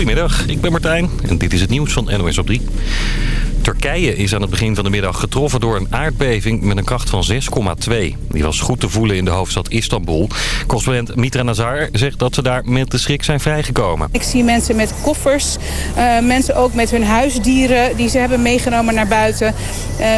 Goedemiddag, ik ben Martijn en dit is het nieuws van NOS op 3. Turkije is aan het begin van de middag getroffen door een aardbeving met een kracht van 6,2. Die was goed te voelen in de hoofdstad Istanbul. Correspondent Mitra Nazar zegt dat ze daar met de schrik zijn vrijgekomen. Ik zie mensen met koffers, uh, mensen ook met hun huisdieren die ze hebben meegenomen naar buiten.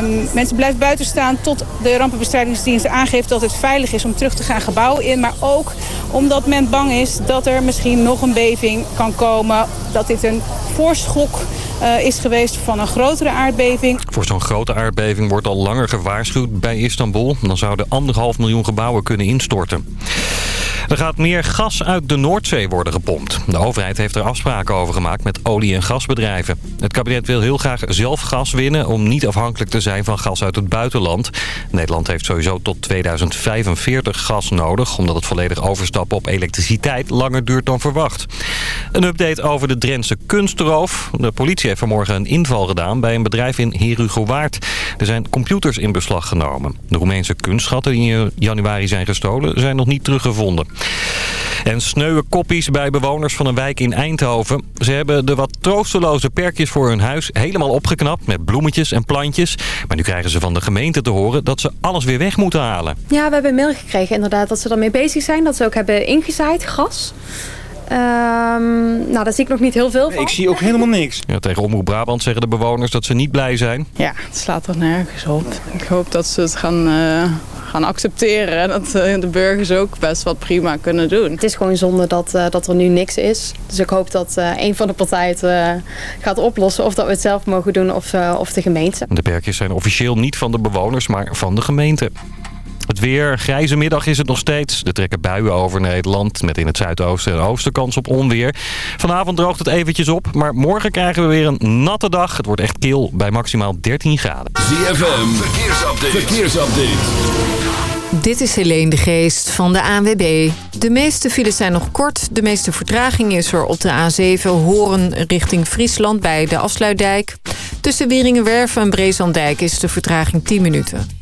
Um, mensen blijven buiten staan tot de rampenbestrijdingsdienst aangeeft dat het veilig is om terug te gaan gebouwen in. Maar ook omdat men bang is dat er misschien nog een beving kan komen. Dat dit een voorschok uh, is geweest van een grotere aardbeving. Voor zo'n grote aardbeving wordt al langer gewaarschuwd bij Istanbul. Dan zouden anderhalf miljoen gebouwen kunnen instorten. Er gaat meer gas uit de Noordzee worden gepompt. De overheid heeft er afspraken over gemaakt met olie- en gasbedrijven. Het kabinet wil heel graag zelf gas winnen om niet afhankelijk te zijn van gas uit het buitenland. Nederland heeft sowieso tot 2045 gas nodig... omdat het volledig overstappen op elektriciteit langer duurt dan verwacht. Een update over de Drentse kunstroof. De politie heeft vanmorgen een inval gedaan bij een bedrijf in Herugowaard. Er zijn computers in beslag genomen. De Roemeense kunstschatten die in januari zijn gestolen zijn nog niet teruggevonden. En sneuwe koppies bij bewoners van een wijk in Eindhoven. Ze hebben de wat troosteloze perkjes voor hun huis helemaal opgeknapt met bloemetjes en plantjes. Maar nu krijgen ze van de gemeente te horen dat ze alles weer weg moeten halen. Ja, we hebben mail gekregen inderdaad dat ze ermee bezig zijn. Dat ze ook hebben ingezaaid, gras. Um, nou, daar zie ik nog niet heel veel van. Ik zie ook helemaal niks. Ja, tegen Omroep Brabant zeggen de bewoners dat ze niet blij zijn. Ja, het slaat er nergens op. Ik hoop dat ze het gaan, uh, gaan accepteren. En dat uh, de burgers ook best wat prima kunnen doen. Het is gewoon zonde dat, uh, dat er nu niks is. Dus ik hoop dat een van de partijen het gaat oplossen. Of dat we het zelf mogen doen of, of de gemeente. De perkjes zijn officieel niet van de bewoners, maar van de gemeente. Het weer, grijze middag is het nog steeds. Er trekken buien over Nederland met in het zuidoosten en oosten kans op onweer. Vanavond droogt het eventjes op, maar morgen krijgen we weer een natte dag. Het wordt echt kil bij maximaal 13 graden. ZFM, verkeersupdate. verkeersupdate. Dit is Helene de Geest van de ANWB. De meeste files zijn nog kort. De meeste vertraging is er op de A7 Horen richting Friesland bij de afsluitdijk. Tussen Wieringenwerven en Brezandijk is de vertraging 10 minuten.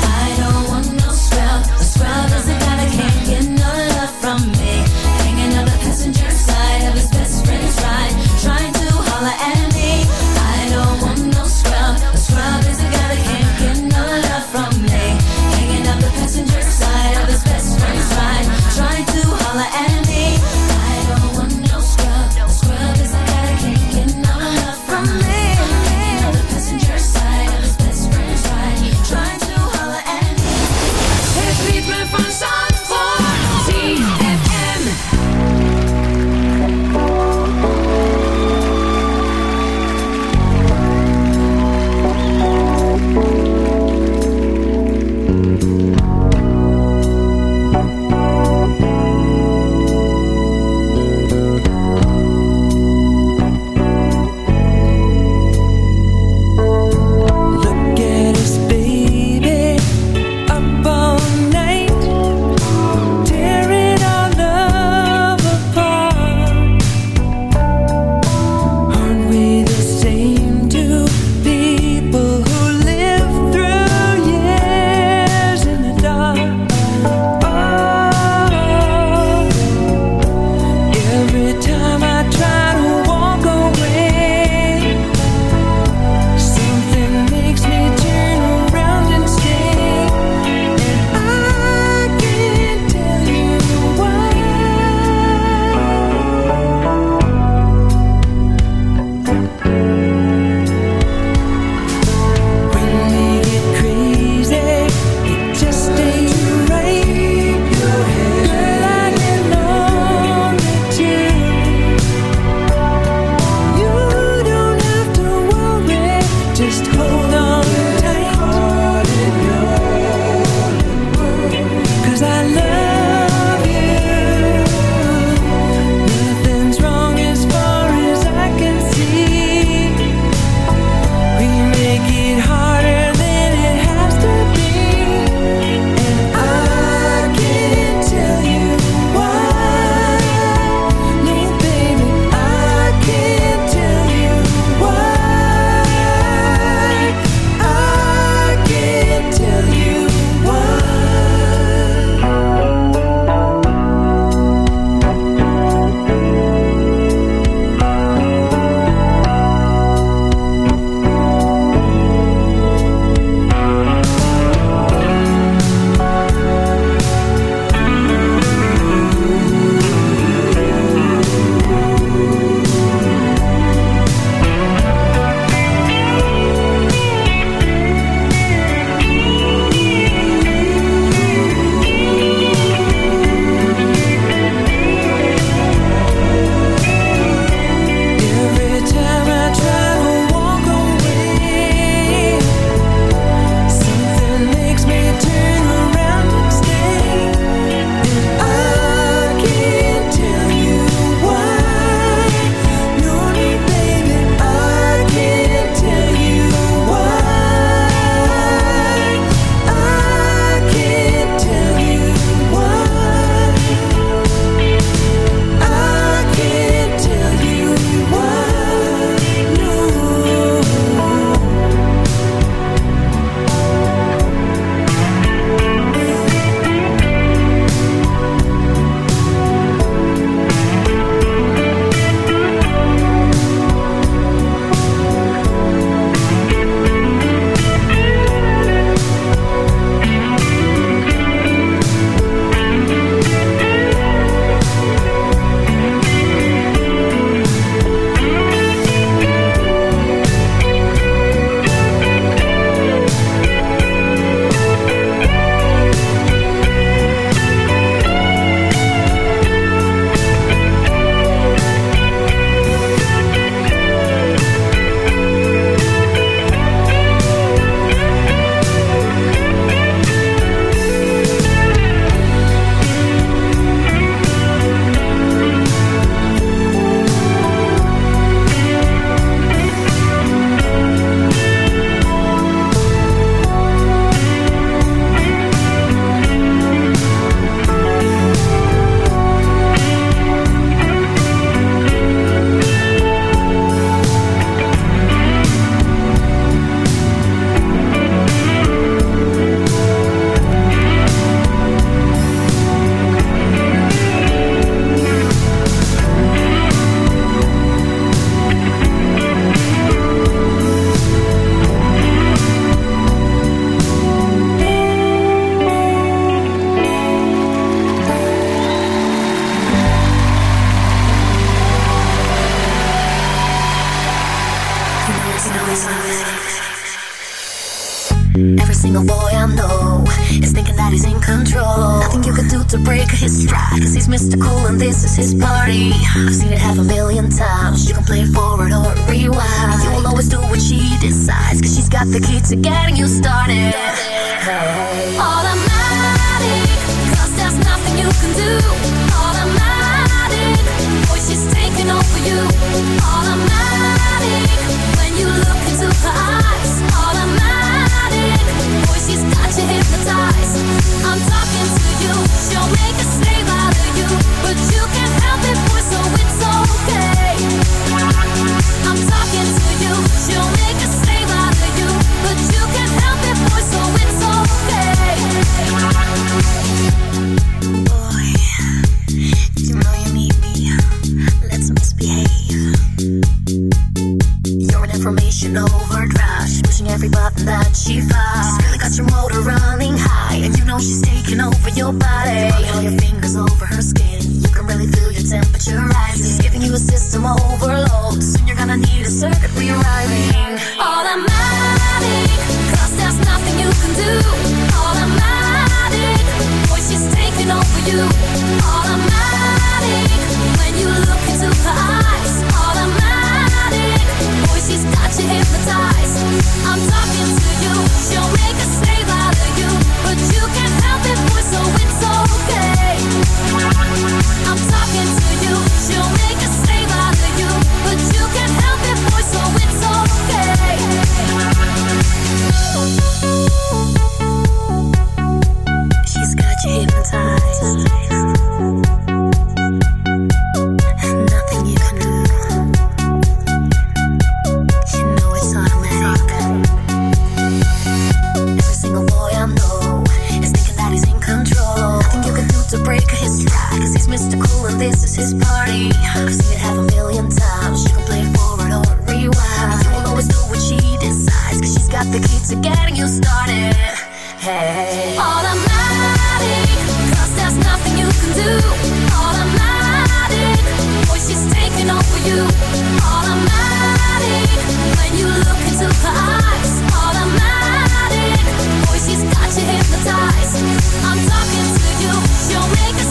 I'm talking to you, she'll make a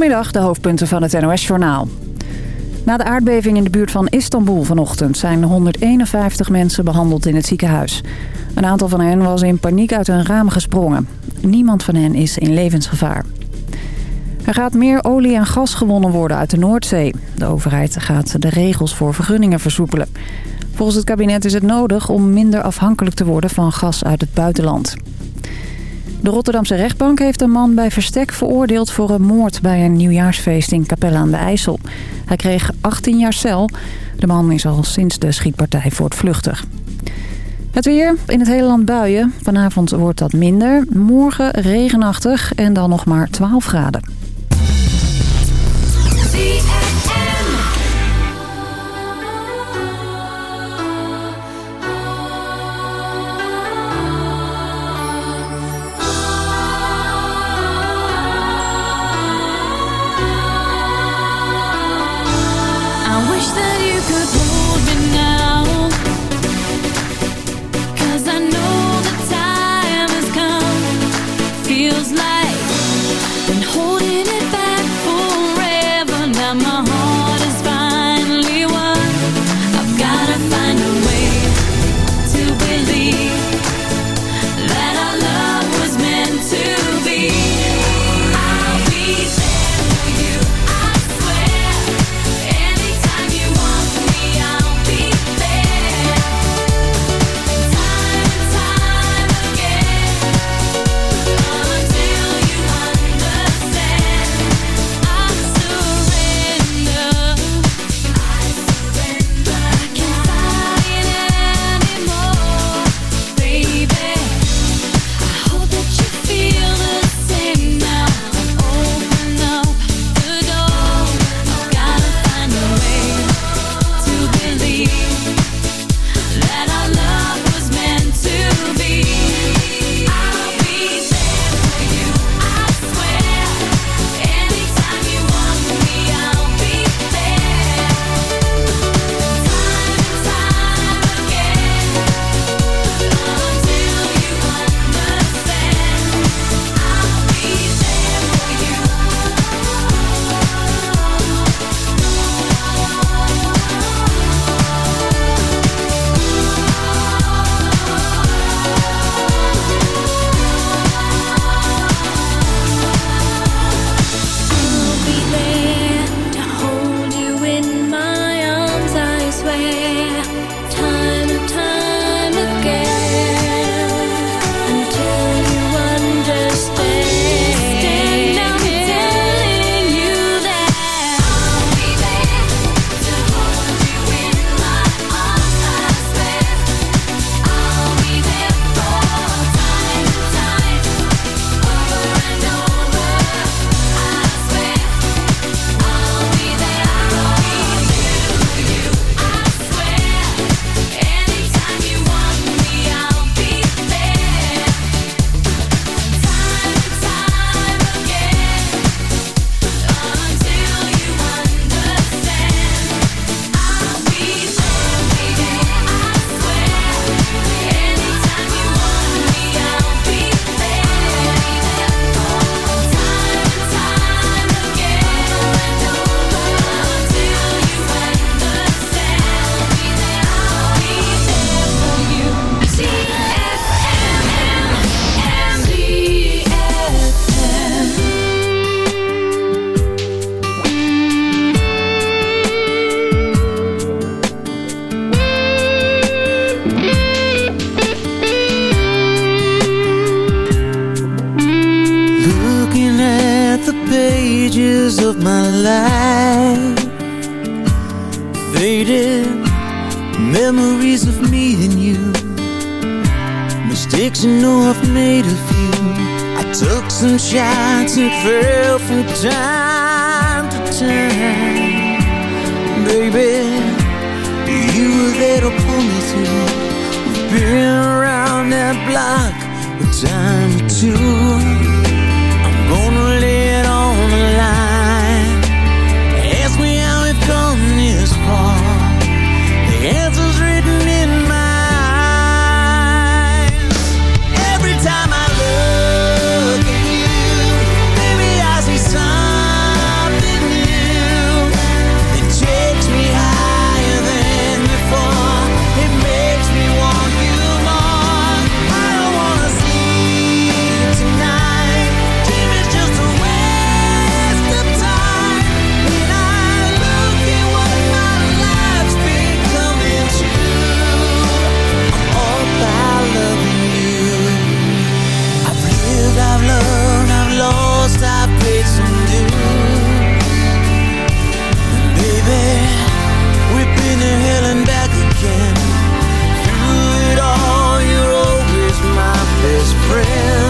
Goedemiddag, de hoofdpunten van het NOS-journaal. Na de aardbeving in de buurt van Istanbul vanochtend... zijn 151 mensen behandeld in het ziekenhuis. Een aantal van hen was in paniek uit hun raam gesprongen. Niemand van hen is in levensgevaar. Er gaat meer olie en gas gewonnen worden uit de Noordzee. De overheid gaat de regels voor vergunningen versoepelen. Volgens het kabinet is het nodig om minder afhankelijk te worden van gas uit het buitenland. De Rotterdamse rechtbank heeft een man bij verstek veroordeeld voor een moord bij een nieuwjaarsfeest in Capelle aan de IJssel. Hij kreeg 18 jaar cel. De man is al sinds de schietpartij voortvluchtig. Het weer, in het hele land buien. Vanavond wordt dat minder. Morgen regenachtig en dan nog maar 12 graden. You know I've made a few. I took some shots and fell from time to time. Baby, you were there to pull me through. We've been around that block a time or two. friend.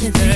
imagine that.